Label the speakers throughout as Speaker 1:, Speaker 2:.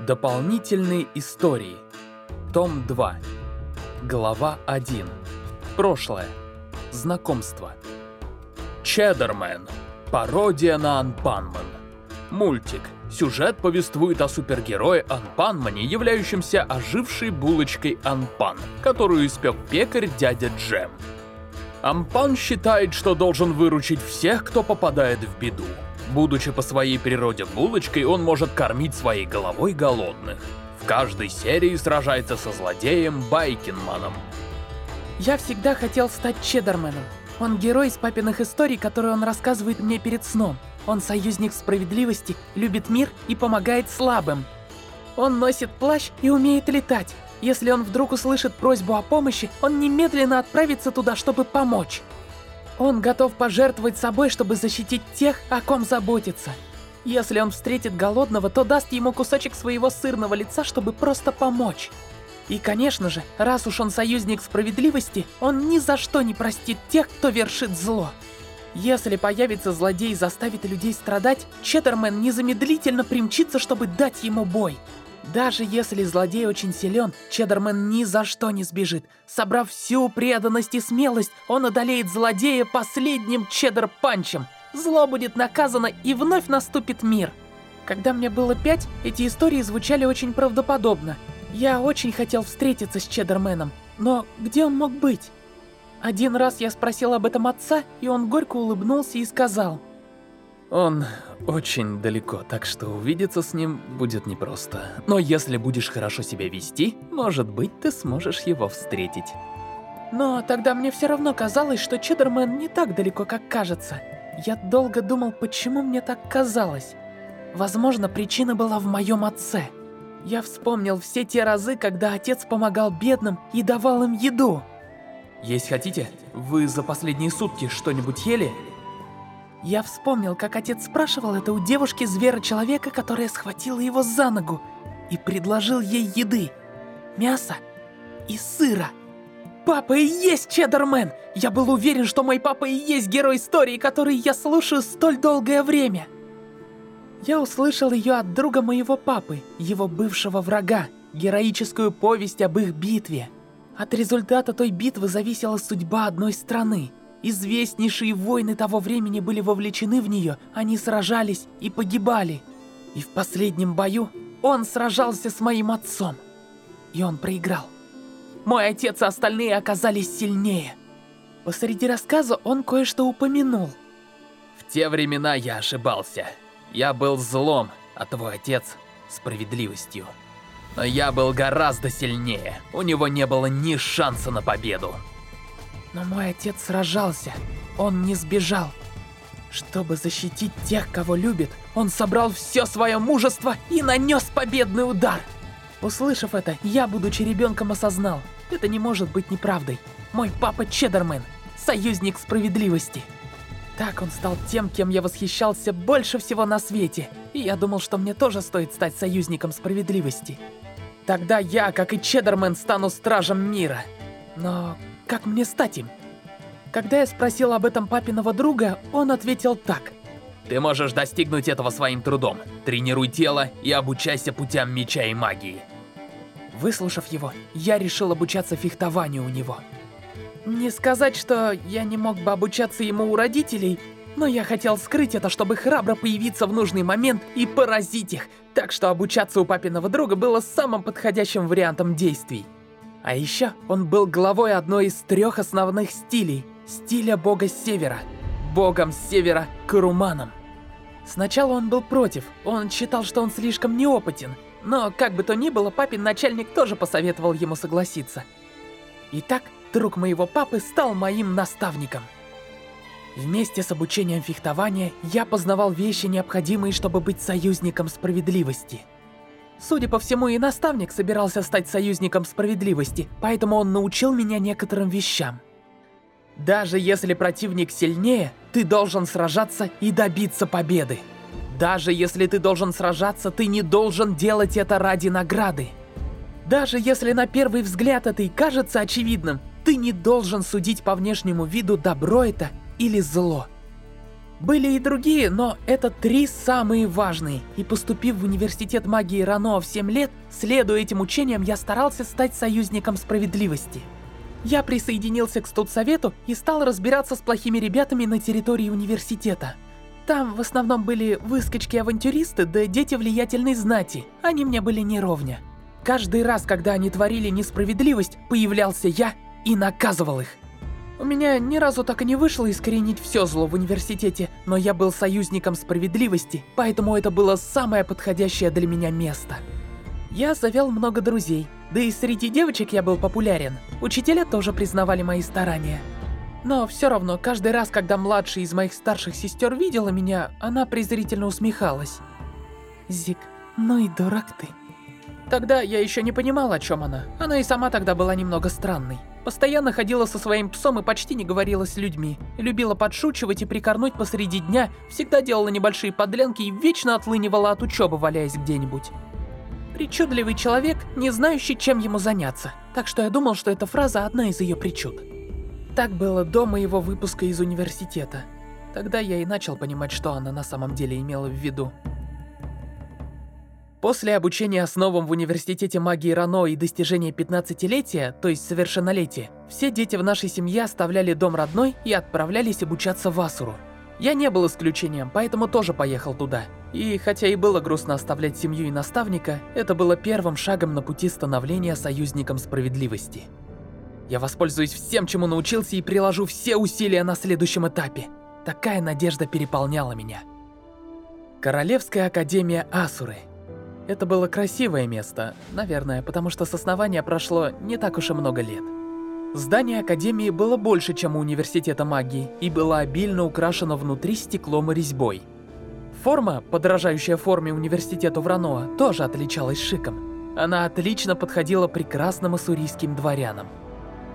Speaker 1: Дополнительные истории. Том 2. Глава 1. Прошлое. Знакомство. Чеддермен. Пародия на Анпанман. Мультик. Сюжет повествует о супергерое Анпанмане, являющемся ожившей булочкой Анпан, которую испек пекарь дядя Джем. Ампан считает, что должен выручить всех, кто попадает в беду. Будучи по своей природе булочкой, он может кормить своей головой голодных. В каждой серии сражается со злодеем Байкинманом.
Speaker 2: Я всегда хотел стать Чеддерменом. Он герой из папиных историй, которые он рассказывает мне перед сном. Он союзник справедливости, любит мир и помогает слабым. Он носит плащ и умеет летать. Если он вдруг услышит просьбу о помощи, он немедленно отправится туда, чтобы помочь. Он готов пожертвовать собой, чтобы защитить тех, о ком заботится. Если он встретит голодного, то даст ему кусочек своего сырного лица, чтобы просто помочь. И, конечно же, раз уж он союзник справедливости, он ни за что не простит тех, кто вершит зло. Если появится злодей и заставит людей страдать, Чеддермен незамедлительно примчится, чтобы дать ему бой. Даже если злодей очень силен, Чеддермен ни за что не сбежит. Собрав всю преданность и смелость, он одолеет злодея последним чеддер-панчем. Зло будет наказано и вновь наступит мир. Когда мне было пять, эти истории звучали очень правдоподобно. Я очень хотел встретиться с Чеддерменом, но где он мог быть? Один раз я спросил об этом отца, и он горько улыбнулся и сказал...
Speaker 1: Он очень далеко, так что увидеться с ним будет непросто. Но если будешь хорошо себя вести, может быть, ты сможешь его встретить.
Speaker 2: Но тогда мне все равно казалось, что Чеддермен не так далеко, как кажется. Я долго думал, почему мне так казалось. Возможно, причина была в моем отце. Я вспомнил все те разы, когда отец помогал бедным и давал им еду.
Speaker 1: Есть хотите? Вы за последние сутки что-нибудь ели?
Speaker 2: Я вспомнил, как отец спрашивал это у девушки-звера-человека, которая схватила его за ногу и предложил ей еды, мяса и сыра. Папа и есть Чеддермен! Я был уверен, что мой папа и есть герой истории, который я слушаю столь долгое время. Я услышал ее от друга моего папы, его бывшего врага, героическую повесть об их битве. От результата той битвы зависела судьба одной страны. Известнейшие воины того времени были вовлечены в нее, они сражались и погибали. И в последнем бою он сражался с моим отцом. И он проиграл. Мой отец и остальные оказались сильнее. Посреди рассказа он кое-что упомянул.
Speaker 1: В те времена я ошибался. Я был злом, а твой отец — справедливостью. Но я был гораздо сильнее. У него не было ни шанса на победу.
Speaker 2: Но мой отец сражался. Он не сбежал. Чтобы защитить тех, кого любит, он собрал все свое мужество и нанес победный удар. Услышав это, я, будучи ребенком, осознал, это не может быть неправдой. Мой папа Чеддермен, союзник справедливости. Так он стал тем, кем я восхищался больше всего на свете, и я думал, что мне тоже стоит стать союзником справедливости. Тогда я, как и Чеддермен, стану стражем мира. Но как мне стать им? Когда я спросил об этом папиного друга, он ответил так.
Speaker 1: Ты можешь достигнуть этого своим трудом. Тренируй тело и обучайся путям меча и магии.
Speaker 2: Выслушав его, я решил обучаться фехтованию у него. Не сказать, что я не мог бы обучаться ему у родителей, но я хотел скрыть это, чтобы храбро появиться в нужный момент и поразить их, так что обучаться у папиного друга было самым подходящим вариантом действий. А еще он был главой одной из трех основных стилей – стиля бога Севера, богом Севера Каруманом. Сначала он был против, он считал, что он слишком неопытен, но как бы то ни было, папин начальник тоже посоветовал ему согласиться. Итак, друг моего папы стал моим наставником. Вместе с обучением фехтования я познавал вещи, необходимые, чтобы быть союзником справедливости – Судя по всему, и наставник собирался стать союзником справедливости, поэтому он научил меня некоторым вещам. Даже если противник сильнее, ты должен сражаться и добиться победы. Даже если ты должен сражаться, ты не должен делать это ради награды. Даже если на первый взгляд это и кажется очевидным, ты не должен судить по внешнему виду, добро это или зло. Были и другие, но это три самые важные. И поступив в университет магии Рано в 7 лет, следуя этим учениям, я старался стать союзником справедливости. Я присоединился к студсовету и стал разбираться с плохими ребятами на территории университета. Там в основном были выскочки-авантюристы да дети влиятельной знати. Они мне были неровня. Каждый раз, когда они творили несправедливость, появлялся я и наказывал их. У меня ни разу так и не вышло искоренить все зло в университете, но я был союзником справедливости, поэтому это было самое подходящее для меня место. Я завел много друзей, да и среди девочек я был популярен. Учителя тоже признавали мои старания. Но все равно, каждый раз, когда младшая из моих старших сестер видела меня, она презрительно усмехалась. Зик, ну и дурак ты. Тогда я еще не понимал, о чем она. Она и сама тогда была немного странной. Постоянно ходила со своим псом и почти не говорила с людьми. Любила подшучивать и прикорнуть посреди дня, всегда делала небольшие подлянки и вечно отлынивала от учебы, валяясь где-нибудь. Причудливый человек, не знающий, чем ему заняться. Так что я думал, что эта фраза одна из ее причуд. Так было до моего выпуска из университета. Тогда я и начал понимать, что она на самом деле имела в виду. После обучения основам в Университете магии Рано и достижения 15-летия, то есть совершеннолетия, все дети в нашей семье оставляли дом родной и отправлялись обучаться в Асуру. Я не был исключением, поэтому тоже поехал туда. И хотя и было грустно оставлять семью и наставника, это было первым шагом на пути становления союзником справедливости. Я воспользуюсь всем, чему научился и приложу все усилия на следующем этапе. Такая надежда переполняла меня. Королевская Академия Асуры – это было красивое место, наверное, потому что с основания прошло не так уж и много лет. Здание Академии было больше, чем у Университета магии, и было обильно украшено внутри стеклом и резьбой. Форма, подражающая форме Университета Враноа, тоже отличалась шиком. Она отлично подходила прекрасным ассурийским дворянам.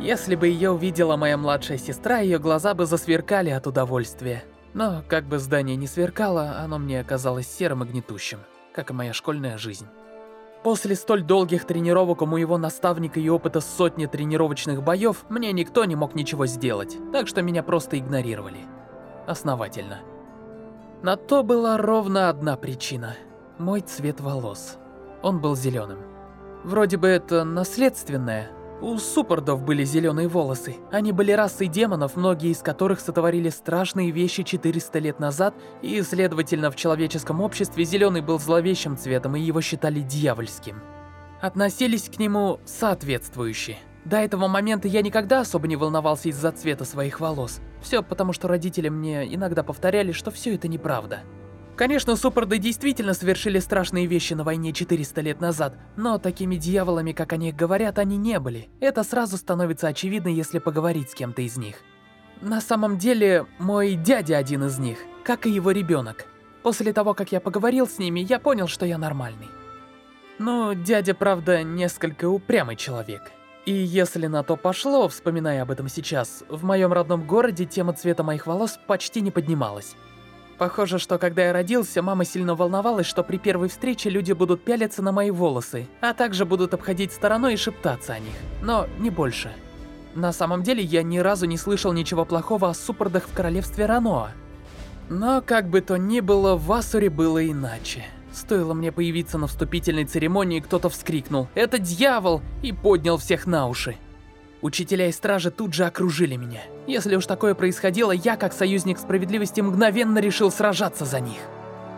Speaker 2: Если бы ее увидела моя младшая сестра, ее глаза бы засверкали от удовольствия. Но как бы здание не сверкало, оно мне оказалось серым и гнетущим как и моя школьная жизнь. После столь долгих тренировок у моего наставника и опыта сотни тренировочных боев, мне никто не мог ничего сделать, так что меня просто игнорировали. Основательно. На то была ровно одна причина. Мой цвет волос. Он был зеленым. Вроде бы это наследственное, у суппордов были зеленые волосы. Они были расой демонов, многие из которых сотворили страшные вещи 400 лет назад, и, следовательно, в человеческом обществе зеленый был зловещим цветом, и его считали дьявольским. Относились к нему соответствующе. До этого момента я никогда особо не волновался из-за цвета своих волос. Все потому, что родители мне иногда повторяли, что все это неправда. Конечно, суппорды действительно совершили страшные вещи на войне 400 лет назад, но такими дьяволами, как о них говорят, они не были. Это сразу становится очевидно, если поговорить с кем-то из них. На самом деле, мой дядя один из них, как и его ребенок. После того, как я поговорил с ними, я понял, что я нормальный. Но дядя, правда, несколько упрямый человек. И если на то пошло, вспоминая об этом сейчас, в моем родном городе тема цвета моих волос почти не поднималась. Похоже, что когда я родился, мама сильно волновалась, что при первой встрече люди будут пялиться на мои волосы, а также будут обходить стороной и шептаться о них. Но не больше. На самом деле, я ни разу не слышал ничего плохого о суппордах в королевстве Раноа. Но, как бы то ни было, в Асуре было иначе. Стоило мне появиться на вступительной церемонии, кто-то вскрикнул «Это дьявол!» и поднял всех на уши. Учителя и стражи тут же окружили меня. Если уж такое происходило, я, как союзник справедливости, мгновенно решил сражаться за них.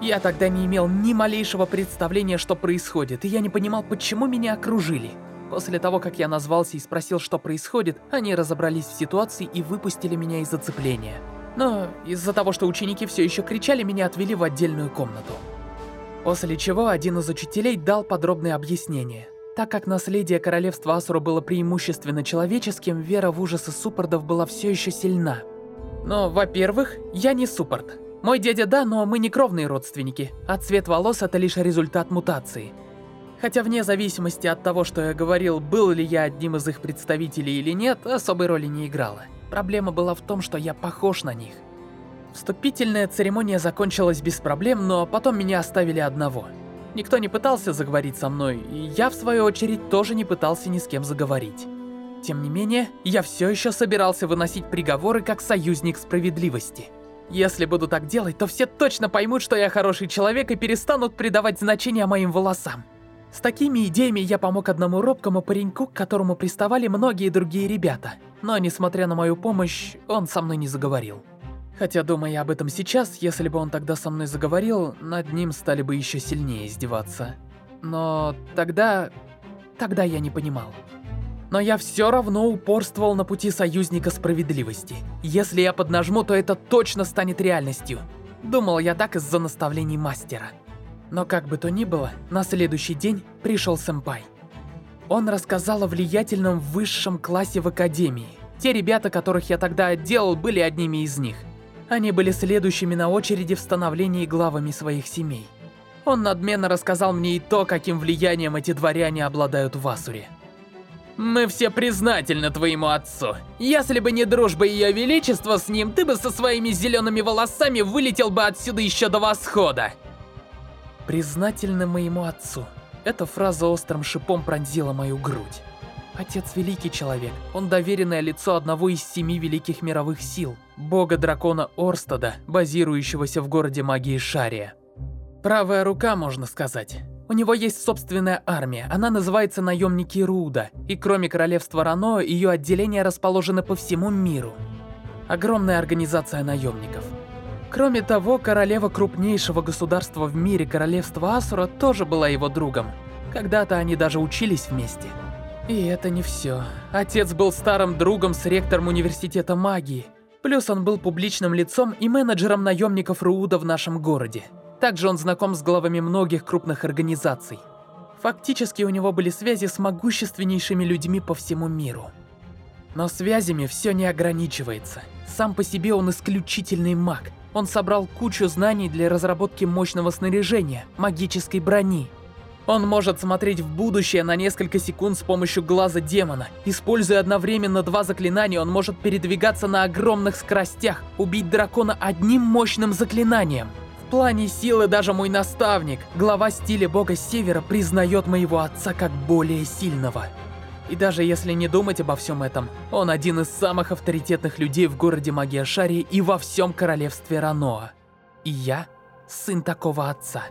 Speaker 2: Я тогда не имел ни малейшего представления, что происходит, и я не понимал, почему меня окружили. После того, как я назвался и спросил, что происходит, они разобрались в ситуации и выпустили меня из зацепления. Но из-за того, что ученики все еще кричали, меня отвели в отдельную комнату. После чего один из учителей дал подробное объяснение – так как наследие королевства Асуру было преимущественно человеческим, вера в ужасы суппордов была все еще сильна. Но, во-первых, я не суппорт. Мой дядя да, но мы не кровные родственники, а цвет волос это лишь результат мутации. Хотя вне зависимости от того, что я говорил, был ли я одним из их представителей или нет, особой роли не играла. Проблема была в том, что я похож на них. Вступительная церемония закончилась без проблем, но потом меня оставили одного – Никто не пытался заговорить со мной, и я, в свою очередь, тоже не пытался ни с кем заговорить. Тем не менее, я все еще собирался выносить приговоры как союзник справедливости. Если буду так делать, то все точно поймут, что я хороший человек и перестанут придавать значение моим волосам. С такими идеями я помог одному робкому пареньку, к которому приставали многие другие ребята. Но, несмотря на мою помощь, он со мной не заговорил. Хотя, думая об этом сейчас, если бы он тогда со мной заговорил, над ним стали бы еще сильнее издеваться. Но тогда... тогда я не понимал. Но я все равно упорствовал на пути союзника справедливости. Если я поднажму, то это точно станет реальностью. Думал я так из-за наставлений мастера. Но как бы то ни было, на следующий день пришел сэмпай. Он рассказал о влиятельном высшем классе в академии. Те ребята, которых я тогда отделал, были одними из них. Они были следующими на очереди в становлении главами своих семей. Он надменно рассказал мне и то, каким влиянием эти дворяне обладают в Асуре. Мы все признательны твоему отцу. Если бы не дружба Ее Величества с ним, ты бы со своими зелеными волосами вылетел бы отсюда еще до восхода. Признательны моему отцу. Эта фраза острым шипом пронзила мою грудь. Отец великий человек. Он доверенное лицо одного из семи великих мировых сил, бога-дракона Орстада, базирующегося в городе магии Шария. Правая рука, можно сказать. У него есть собственная армия, она называется Наемники Руда, и кроме королевства Рано, ее отделения расположены по всему миру. Огромная организация наемников. Кроме того, королева крупнейшего государства в мире, королевства Асура, тоже была его другом. Когда-то они даже учились вместе. И это не все. Отец был старым другом с ректором университета магии. Плюс он был публичным лицом и менеджером наемников Руда в нашем городе. Также он знаком с главами многих крупных организаций. Фактически у него были связи с могущественнейшими людьми по всему миру. Но связями все не ограничивается. Сам по себе он исключительный маг. Он собрал кучу знаний для разработки мощного снаряжения, магической брони. Он может смотреть в будущее на несколько секунд с помощью глаза демона. Используя одновременно два заклинания, он может передвигаться на огромных скоростях, убить дракона одним мощным заклинанием. В плане силы даже мой наставник, глава стиля бога Севера, признает моего отца как более сильного. И даже если не думать обо всем этом, он один из самых авторитетных людей в городе Магия Шарии и во всем королевстве Раноа. И я сын такого отца.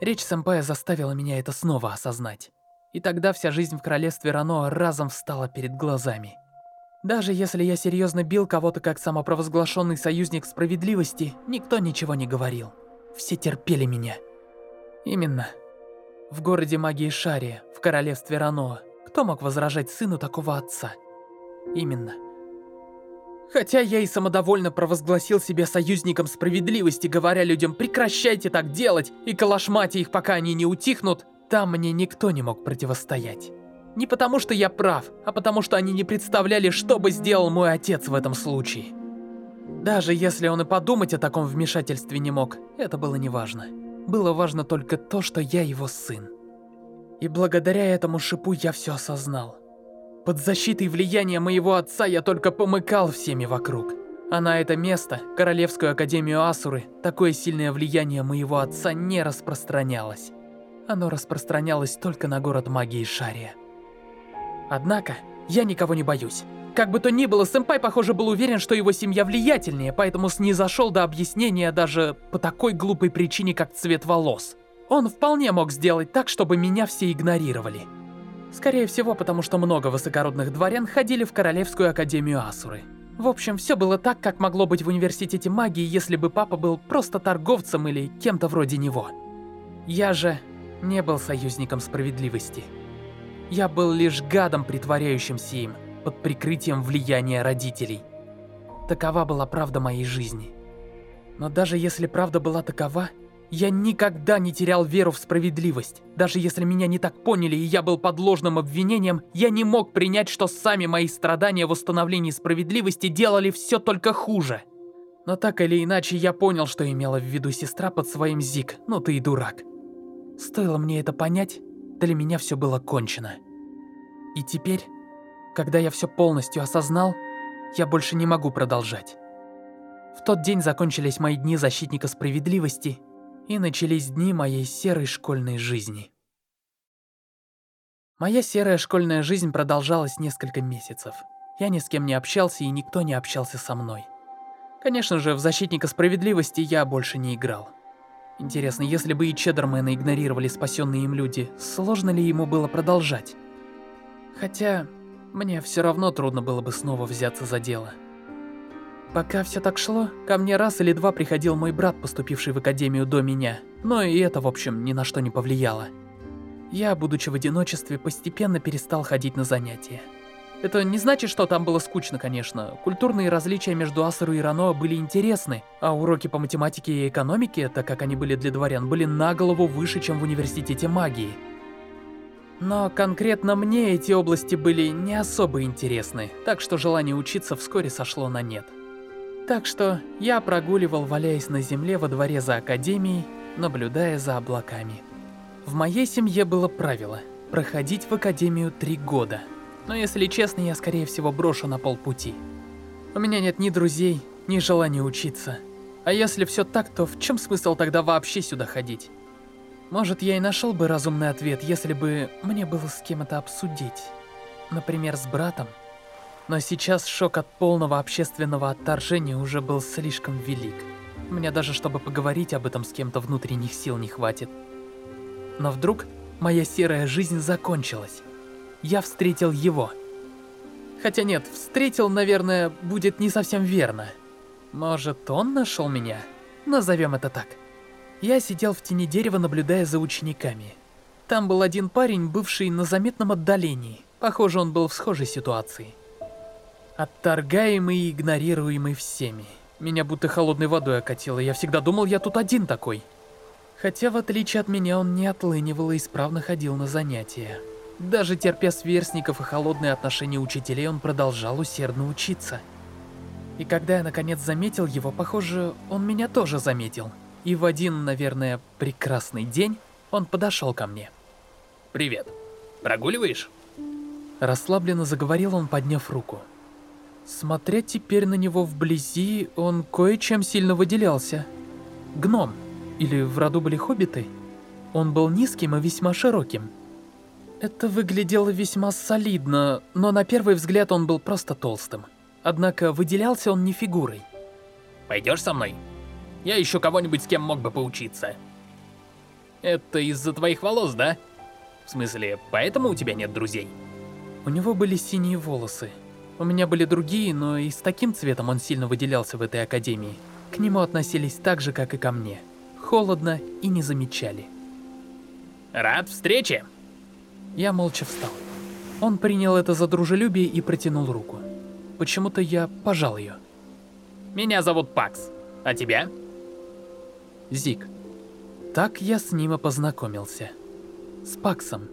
Speaker 2: Речь сэмпая заставила меня это снова осознать. И тогда вся жизнь в королевстве Раноа разом встала перед глазами. Даже если я серьезно бил кого-то как самопровозглашенный союзник справедливости, никто ничего не говорил. Все терпели меня. Именно. В городе магии Шария, в королевстве Раноа, кто мог возражать сыну такого отца? Именно. Хотя я и самодовольно провозгласил себя союзником справедливости, говоря людям «прекращайте так делать» и калашмате их, пока они не утихнут, там мне никто не мог противостоять. Не потому, что я прав, а потому, что они не представляли, что бы сделал мой отец в этом случае. Даже если он и подумать о таком вмешательстве не мог, это было неважно. Было важно только то, что я его сын. И благодаря этому шипу я все осознал. Под защитой влияния моего отца я только помыкал всеми вокруг. А на это место, Королевскую Академию Асуры, такое сильное влияние моего отца не распространялось. Оно распространялось только на город магии Шария. Однако, я никого не боюсь. Как бы то ни было, сэмпай, похоже, был уверен, что его семья влиятельнее, поэтому снизошел до объяснения даже по такой глупой причине, как цвет волос. Он вполне мог сделать так, чтобы меня все игнорировали. Скорее всего, потому что много высокородных дворян ходили в Королевскую Академию Асуры. В общем, все было так, как могло быть в Университете Магии, если бы папа был просто торговцем или кем-то вроде него. Я же не был союзником справедливости. Я был лишь гадом, притворяющимся им, под прикрытием влияния родителей. Такова была правда моей жизни. Но даже если правда была такова, я никогда не терял веру в справедливость. Даже если меня не так поняли и я был под ложным обвинением, я не мог принять, что сами мои страдания в установлении справедливости делали все только хуже. Но так или иначе, я понял, что имела в виду сестра под своим Зик, ну ты и дурак. Стоило мне это понять, для меня все было кончено. И теперь, когда я все полностью осознал, я больше не могу продолжать. В тот день закончились мои дни защитника справедливости, и начались дни моей серой школьной жизни. Моя серая школьная жизнь продолжалась несколько месяцев. Я ни с кем не общался, и никто не общался со мной.
Speaker 1: Конечно же, в Защитника Справедливости я больше не играл. Интересно, если бы и Чеддермена игнорировали спасенные им люди, сложно ли ему было продолжать? Хотя, мне все равно трудно было бы снова взяться за дело. Пока все так шло, ко мне раз или два приходил мой брат, поступивший в академию до меня, но и это, в общем, ни на что не повлияло. Я, будучи в одиночестве, постепенно перестал ходить на занятия. Это не значит, что там было скучно, конечно. Культурные различия между Асару и Рано были интересны, а уроки по математике и экономике, так как они были для дворян, были на голову выше, чем в университете магии. Но конкретно мне эти области были не особо интересны, так что желание учиться вскоре сошло на нет. Так что я прогуливал, валяясь на земле во дворе за академией, наблюдая за облаками. В моей семье было правило – проходить в академию три года – но если честно, я скорее всего брошу на полпути. У меня нет ни друзей, ни желания учиться. А если все так, то в чем смысл тогда вообще сюда ходить? Может, я и нашел бы разумный ответ, если бы мне было с кем это обсудить. Например, с братом. Но сейчас шок от полного общественного отторжения уже был слишком велик. Меня даже, чтобы поговорить об этом с кем-то, внутренних сил не хватит. Но вдруг моя серая жизнь закончилась я встретил его. Хотя нет, встретил, наверное, будет не совсем верно. Может, он нашел меня? Назовем это так. Я сидел в тени дерева, наблюдая за учениками. Там был один парень, бывший на заметном отдалении. Похоже, он был в схожей ситуации. Отторгаемый и игнорируемый всеми. Меня будто холодной водой окатило, я всегда думал, я тут один такой. Хотя, в отличие от меня, он не отлынивал и исправно ходил на занятия. Даже терпя сверстников и холодные отношения учителей, он продолжал усердно учиться. И когда я наконец заметил его, похоже, он меня тоже заметил. И в один, наверное, прекрасный день он подошел ко мне.
Speaker 3: «Привет. Прогуливаешь?»
Speaker 1: Расслабленно заговорил он, подняв руку. Смотря теперь на него вблизи, он кое-чем сильно выделялся. Гном. Или в роду были хоббиты? Он был низким и весьма широким. Это выглядело весьма солидно, но на первый взгляд он был просто толстым. Однако выделялся он не фигурой.
Speaker 3: Пойдешь со мной? Я ищу кого-нибудь, с кем мог бы поучиться. Это из-за твоих волос, да? В смысле, поэтому у тебя нет друзей?
Speaker 1: У него были синие волосы. У меня были другие, но и с таким цветом он сильно выделялся в этой академии. К нему относились так же, как и ко мне. Холодно и не замечали.
Speaker 3: Рад встрече!
Speaker 1: Я молча встал. Он принял это за дружелюбие и протянул руку. Почему-то я пожал ее.
Speaker 3: Меня зовут Пакс. А тебя?
Speaker 1: Зик. Так я с ним и познакомился. С Паксом.